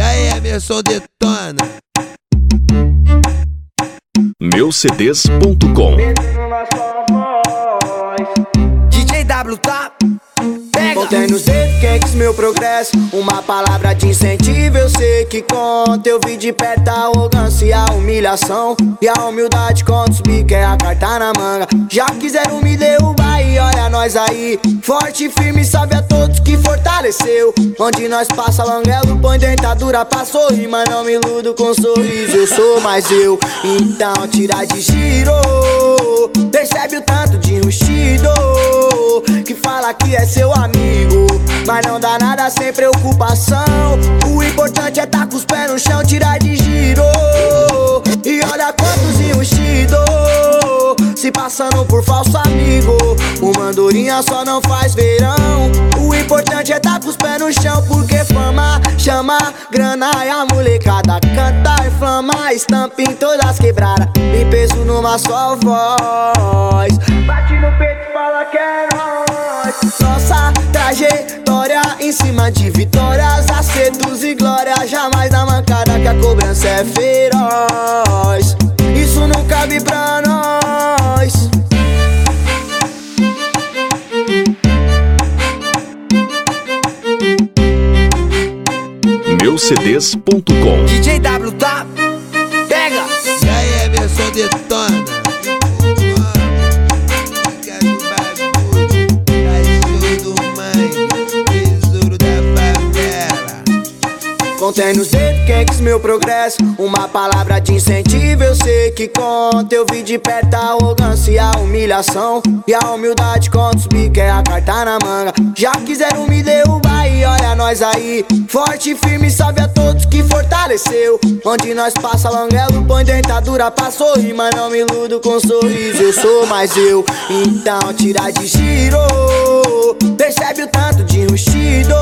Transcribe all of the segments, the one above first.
E aí, Emerson detona. Meucds.com DJ W tá Contei nos dedos meu progresso. Uma palavra de incentivo eu sei que conta. Eu vi de perto a arrogância e a humilhação. E a humildade contra os bico é a carta na manga. Já quiseram me derrubar e olha nós aí. Forte e firme sabe a todos que fortaleceu. Onde nós passa languelo põe dentadura pra sorrir. Mas não me iludo com sorriso eu sou mais eu. Então tira de giro. Percebe o tanto de rustido sem preocupação. O importante é tá com os pés no chão, tirar de giro. E olha quantos enrustidos Se passando por falso amigo. Uma andorinha só não faz verão. O importante é tá com os pés no chão Porque fama chama grana e a molecada. Canta e flama Estampa em todas quebradas. Me peso numa só voz. Bate no peito e fala que é nóis. Nossa trajetória em cima de vitórias Acertos e glórias Jamais na mancada que a cobrança é feroz. Isso não cabe pra nós. Meucds.com DJ W tá Pega. E aí, Emerson detona. Contém nos dedos quem quis meu progresso. Uma palavra de incentivo eu sei que conta. Eu vi de perto a arrogância e a humilhação. E a humildade contra os bico é a carta na manga. Já quiseram me derrubar e olha nós aí. Forte e firme sabe a todos que fortaleceu. Onde nós passa languelo põe dentadura pra sorrir. Mas não me iludo com sorriso eu sou mais eu. Então tira de giro. Percebe o tanto de rustido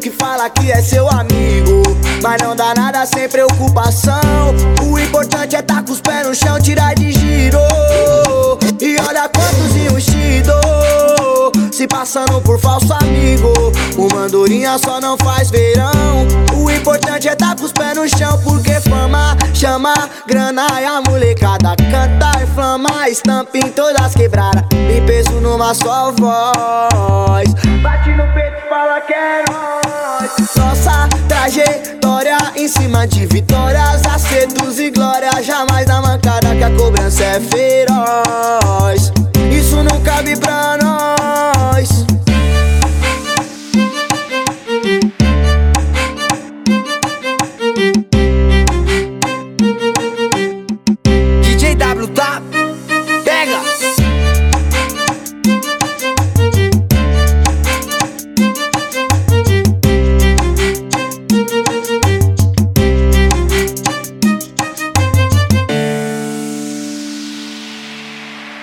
Que fala que é seu amigo nada sem preocupação. O importante é tá com os pés no chão, tirar de giro. E olha quantos enrustidos Se passando por falso amigo. Uma andorinha só não faz verão. O importante é tá com os pés no chão Porque fama chama grana e a molecada canta e flama. Estampa em todas quebradas Me peso numa só voz. Bate no peito e fala que é trajetória em cima de vitórias Acertos e glórias. Jamais na mancada que a cobrança é feroz. Isso não cabe pra